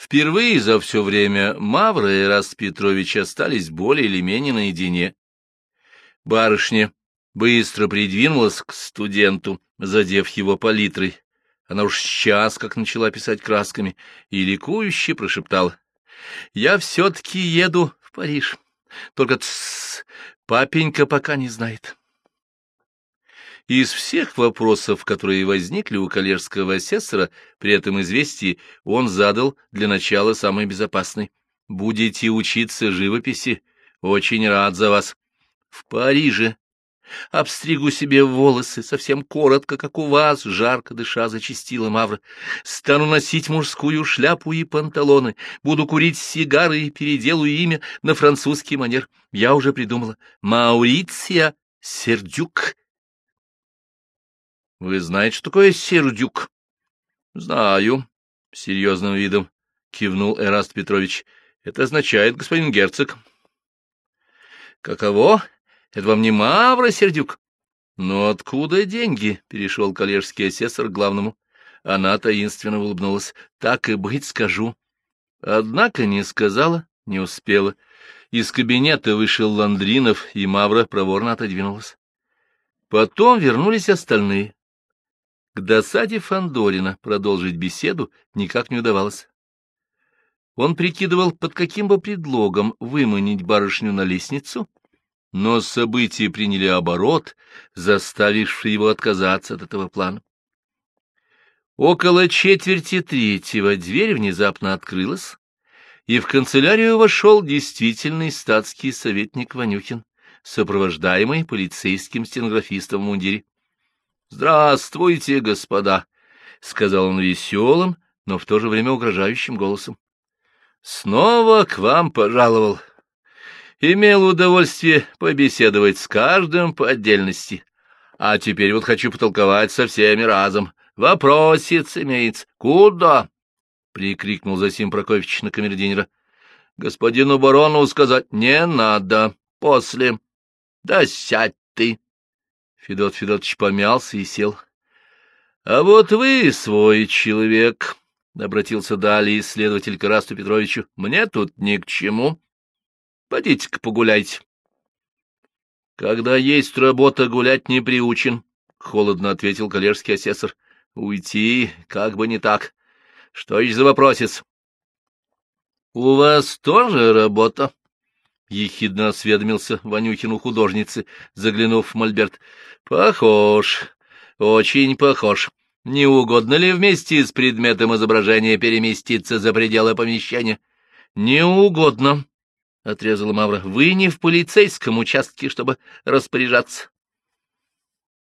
Впервые за все время Мавра и Раст Петрович остались более или менее наедине. Барышня быстро придвинулась к студенту, задев его палитрой. Она уж сейчас как начала писать красками, и ликующе прошептала. — Я все-таки еду в Париж. Только тссс, папенька пока не знает. Из всех вопросов, которые возникли у коллежского асессора при этом известии, он задал для начала самый безопасный. «Будете учиться живописи? Очень рад за вас. В Париже. Обстригу себе волосы, совсем коротко, как у вас, жарко дыша зачистила Мавра. Стану носить мужскую шляпу и панталоны, буду курить сигары и переделаю имя на французский манер. Я уже придумала. Мауриция Сердюк вы знаете, что такое сердюк? — Знаю, — серьезным видом кивнул Эраст Петрович. — Это означает, господин герцог. — Каково? Это вам не Мавра Сердюк? — Но откуда деньги? — перешел коллежский асессор к главному. Она таинственно улыбнулась. — Так и быть скажу. Однако не сказала, не успела. Из кабинета вышел Ландринов, и Мавра проворно отодвинулась. Потом вернулись остальные. К досаде Фандорина продолжить беседу никак не удавалось. Он прикидывал, под каким бы предлогом выманить барышню на лестницу, но события приняли оборот, заставивший его отказаться от этого плана. Около четверти третьего дверь внезапно открылась, и в канцелярию вошел действительный статский советник Ванюхин, сопровождаемый полицейским стенографистом в мундире. «Здравствуйте, господа!» — сказал он веселым, но в то же время угрожающим голосом. «Снова к вам пожаловал. Имел удовольствие побеседовать с каждым по отдельности, а теперь вот хочу потолковать со всеми разом. Вопросец имеется. Куда?» — прикрикнул Засим Прокофьевич на камердинера. «Господину барону сказать не надо. После. Да сядь ты!» Федот Федотович помялся и сел. — А вот вы свой человек, — обратился далее исследователь к Петровичу, — мне тут ни к чему. Пойдите-ка погуляйте. — Когда есть работа, гулять не приучен, — холодно ответил коллежский асессор. — Уйти, как бы не так. Что еще за вопросец? — У вас тоже работа? — ехидно осведомился Ванюхин у художницы, заглянув в мольберт. — Похож, очень похож. Не угодно ли вместе с предметом изображения переместиться за пределы помещения? — Не угодно, — отрезала Мавра. — Вы не в полицейском участке, чтобы распоряжаться.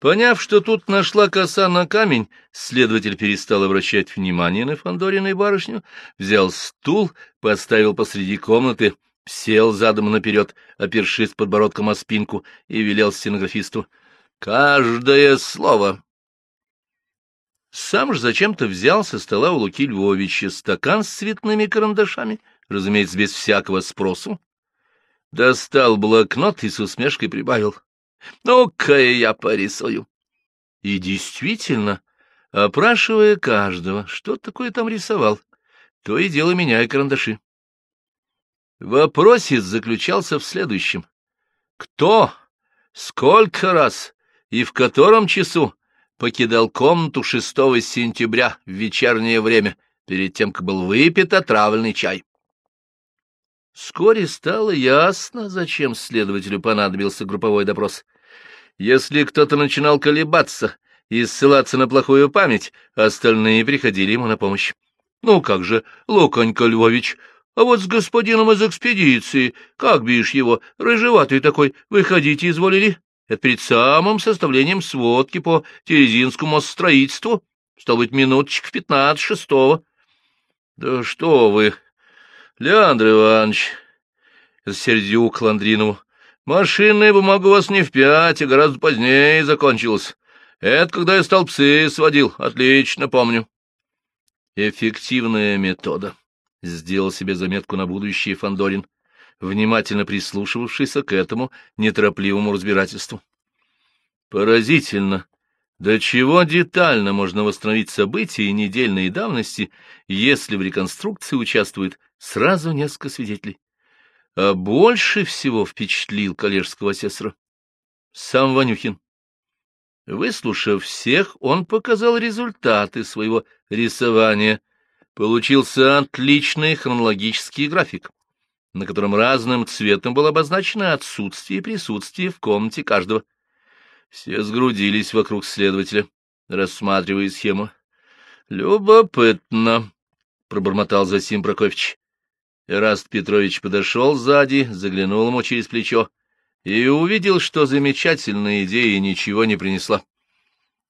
Поняв, что тут нашла коса на камень, следователь перестал обращать внимание на Фандорину и барышню, взял стул, поставил посреди комнаты — сел задом наперед, опершись подбородком о спинку, и велел стенографисту. — Каждое слово! Сам же зачем-то взял со стола у Луки Львовича стакан с цветными карандашами, разумеется, без всякого спросу. Достал блокнот и с усмешкой прибавил. — Ну-ка я порисую. И действительно, опрашивая каждого, что такое там рисовал, то и дело меняя карандаши. Вопросец заключался в следующем. Кто, сколько раз и в котором часу покидал комнату 6 сентября в вечернее время, перед тем, как был выпит отравленный чай? Вскоре стало ясно, зачем следователю понадобился групповой допрос. Если кто-то начинал колебаться и ссылаться на плохую память, остальные приходили ему на помощь. Ну как же, Луконька Львович, а вот с господином из экспедиции, как бишь его, рыжеватый такой, выходите изволили? Это перед самым составлением сводки по Терезинскому строительству. Стал быть, минуточек в пятнадцать шестого. — Да что вы, Леандр Иванович, — сердюк Ландринову, — машинная бумага у вас не в пять, а гораздо позднее закончилась. Это когда я столбцы сводил, отлично помню. Эффективная метода. — сделал себе заметку на будущее Фандорин, внимательно прислушивавшийся к этому неторопливому разбирательству. Поразительно, До чего детально можно восстановить события недельной давности, если в реконструкции участвует сразу несколько свидетелей? А больше всего впечатлил коллежского асессора сам Ванюхин. Выслушав всех, он показал результаты своего рисования. Получился отличный хронологический график, на котором разным цветом было обозначено отсутствие и присутствие в комнате каждого. Все сгрудились вокруг следователя, рассматривая схему. — Любопытно, — пробормотал Засим Прокофьевич. Эраст Петрович подошел сзади, заглянул ему через плечо и увидел, что замечательная идея ничего не принесла.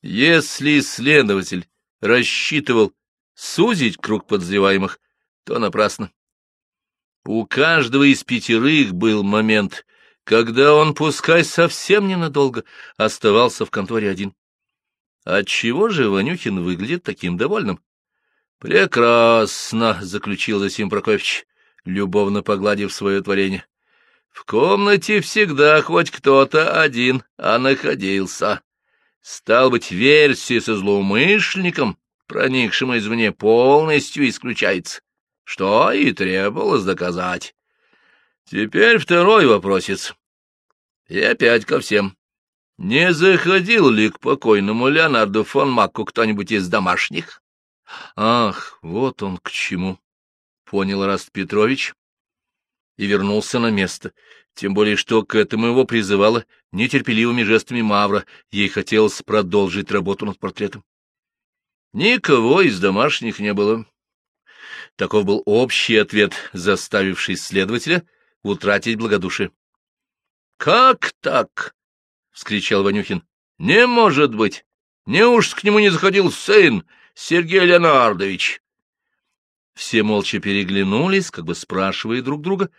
Если следователь рассчитывал сузить круг подозреваемых, то напрасно. У каждого из пятерых был момент, когда он, пускай совсем ненадолго, оставался в конторе один. Отчего же Ванюхин выглядит таким довольным? — Прекрасно, — заключил Засим Прокофьевич, любовно погладив свое творение. — В комнате всегда хоть кто-то один, а находился. Стал быть, версия со злоумышленником, проникшим извне, полностью исключается, что и требовалось доказать. Теперь второй вопросец. И опять ко всем. Не заходил ли к покойному Леонарду фон Макку кто-нибудь из домашних? Ах, вот он к чему, — понял Раст Петрович и вернулся на место. Тем более, что к этому его призывала нетерпеливыми жестами Мавра, ей хотелось продолжить работу над портретом. Никого из домашних не было. Таков был общий ответ, заставивший следователя утратить благодушие. — Как так? — вскричал Ванюхин. — Не может быть! Неуж к нему не заходил сын, Сергей Леонардович? Все молча переглянулись, как бы спрашивая друг друга.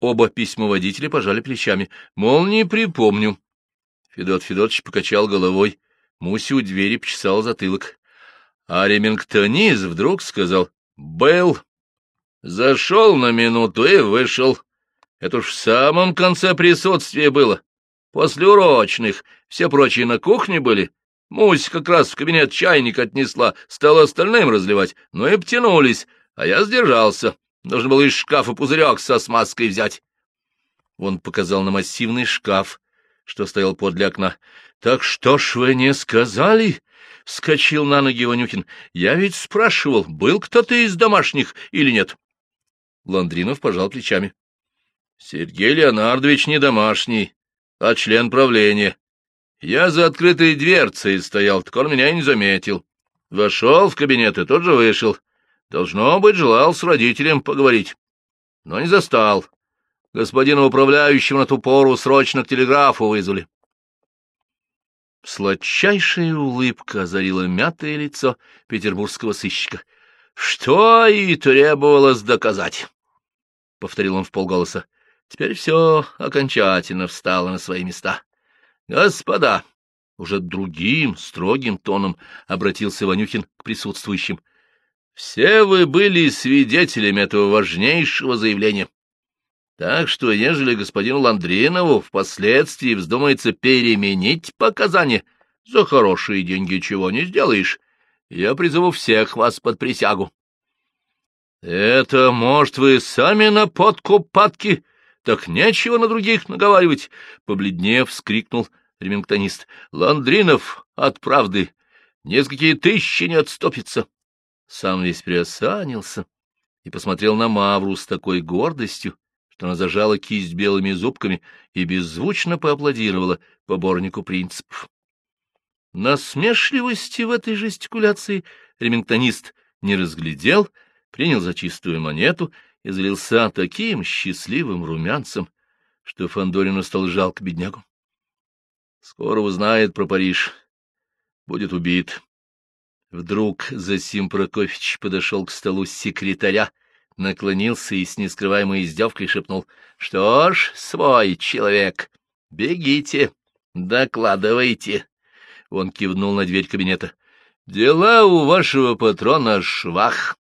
Оба письмоводителя пожали плечами. Мол, не припомню. Федот Федотович покачал головой. Муся у двери почесал затылок. А Ремингтонис вдруг сказал «Был». Зашел на минуту и вышел. Это уж в самом конце присутствия было. После урочных все прочие на кухне были. Мусь как раз в кабинет чайник отнесла, стала остальным разливать, но и потянулись, а я сдержался. Нужно было из шкафа пузырек со смазкой взять. Он показал на массивный шкаф, что стоял подле окна. — Так что ж вы не сказали? — вскочил на ноги Ванюхин. — Я ведь спрашивал, был кто-то из домашних или нет? Ландринов пожал плечами. Сергей Леонардович не домашний, а член правления. Я за открытой дверцей стоял, так он меня и не заметил. Вошел в кабинет и тут же вышел. Должно быть, желал с родителем поговорить. Но не застал. Господина управляющего на ту пору срочно к телеграфу вызвали. Сладчайшая улыбка озарила мятое лицо петербургского сыщика. — Что и требовалось доказать, — повторил он вполголоса. Теперь все окончательно встало на свои места. Господа, уже другим, строгим тоном обратился Ванюхин к присутствующим. Все вы были свидетелями этого важнейшего заявления. Так что, ежели господину Ландринову впоследствии вздумается переменить показания, за хорошие деньги чего не сделаешь, я призову всех вас под присягу. — Это, может, вы сами на подкуп падки так нечего на других наговаривать, — побледнев, вскрикнул ремингтонист. — Ландринов от правды несколько тысячи не отступится. Сам весь приосанился и посмотрел на Мавру с такой гордостью, она зажала кисть белыми зубками и беззвучно поаплодировала поборнику принципов. Насмешливости в этой жестикуляции ремингтонист не разглядел, принял за чистую монету и залился таким счастливым румянцем, что Фандорину стал жалко беднягу. Скоро узнает про Париж, будет убит. Вдруг Засим Прокофьевич подошел к столу секретаря, наклонился и с нескрываемой издевкой шепнул. — Что ж, свой человек, бегите, докладывайте. Он кивнул на дверь кабинета. — Дела у вашего патрона швах.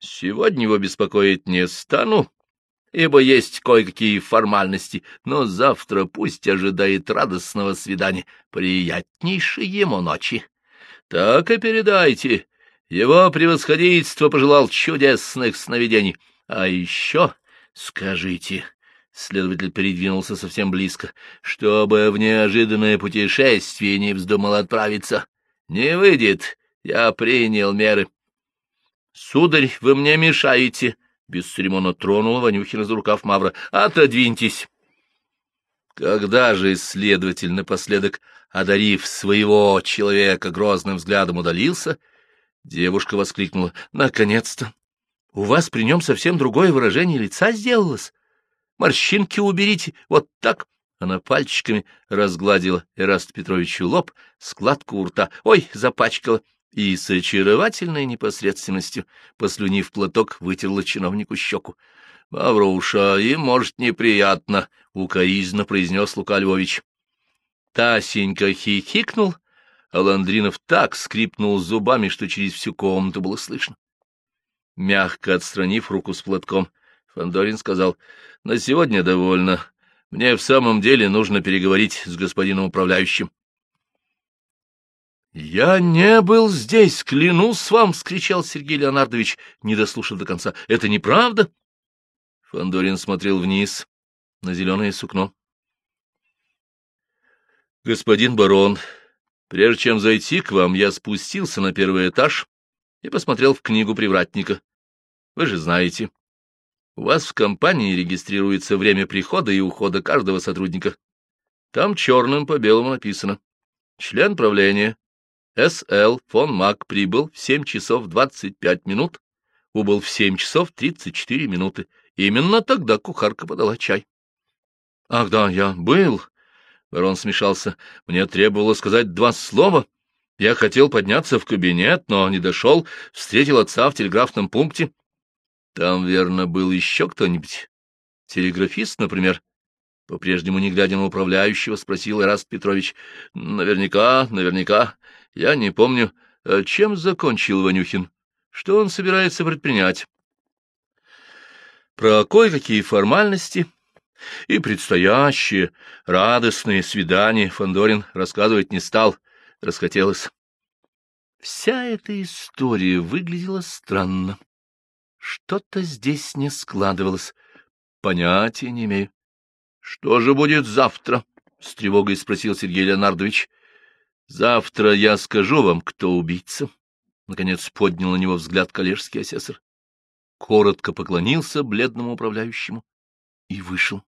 Сегодня его беспокоить не стану. ибо есть кое-какие формальности, но завтра пусть ожидает радостного свидания, приятнейшей ему ночи. Так и передайте. Его превосходительство пожелал чудесных сновидений. А еще скажите, следователь передвинулся совсем близко, чтобы в неожиданное путешествие не вздумал отправиться. Не выйдет, я принял меры. — Сударь, вы мне мешаете, — бесцеремонно тронула Ванюхина за рукав Мавра. — Отодвиньтесь. Когда же исследователь, напоследок одарив своего человека грозным взглядом, удалился, девушка воскликнула. — Наконец-то! У вас при нем совсем другое выражение лица сделалось. Морщинки уберите, вот так. Она пальчиками разгладила Эраст Петровичу лоб, складку у рта. Ой, запачкала и с очаровательной непосредственностью, послюнив платок, вытерла чиновнику щеку. — Мавруша, им, может, неприятно, — укоизно произнес Лука Львович. Тасенька хихикнул, а Ландринов так скрипнул зубами, что через всю комнату было слышно. Мягко отстранив руку с платком, Фандорин сказал, — На сегодня довольно. Мне в самом деле нужно переговорить с господином управляющим. — Я не был здесь, клянусь вам! — скричал Сергей Леонардович, не дослушав до конца. — Это неправда? Фандорин смотрел вниз, на зеленое сукно. — Господин барон, прежде чем зайти к вам, я спустился на первый этаж и посмотрел в книгу привратника. Вы же знаете, у вас в компании регистрируется время прихода и ухода каждого сотрудника. Там черным по белому написано. Член правления с.Л. фон Мак прибыл в 7 часов 25 минут, убыл в 7 часов 34 минуты. Именно тогда кухарка подала чай. — Ах да, я был. Барон смешался. Мне требовалось сказать два слова. Я хотел подняться в кабинет, но не дошел, встретил отца в телеграфном пункте. Там, верно, был еще кто-нибудь? Телеграфист, например? По-прежнему, не глядя на управляющего, спросил Ираст Петрович. Наверняка, наверняка. Я не помню, э, чем закончил Ванюхин. Что он собирается предпринять? Про кое-какие формальности и предстоящие радостные свидания Фандорин рассказывать не стал, расхотелось. Вся эта история выглядела странно. Что-то здесь не складывалось. Понятия не имею. — Что же будет завтра? — с тревогой спросил Сергей Леонардович. Завтра я скажу вам, кто убийца. Наконец поднял на него взгляд коллежский асессор. Коротко поклонился бледному управляющему и вышел.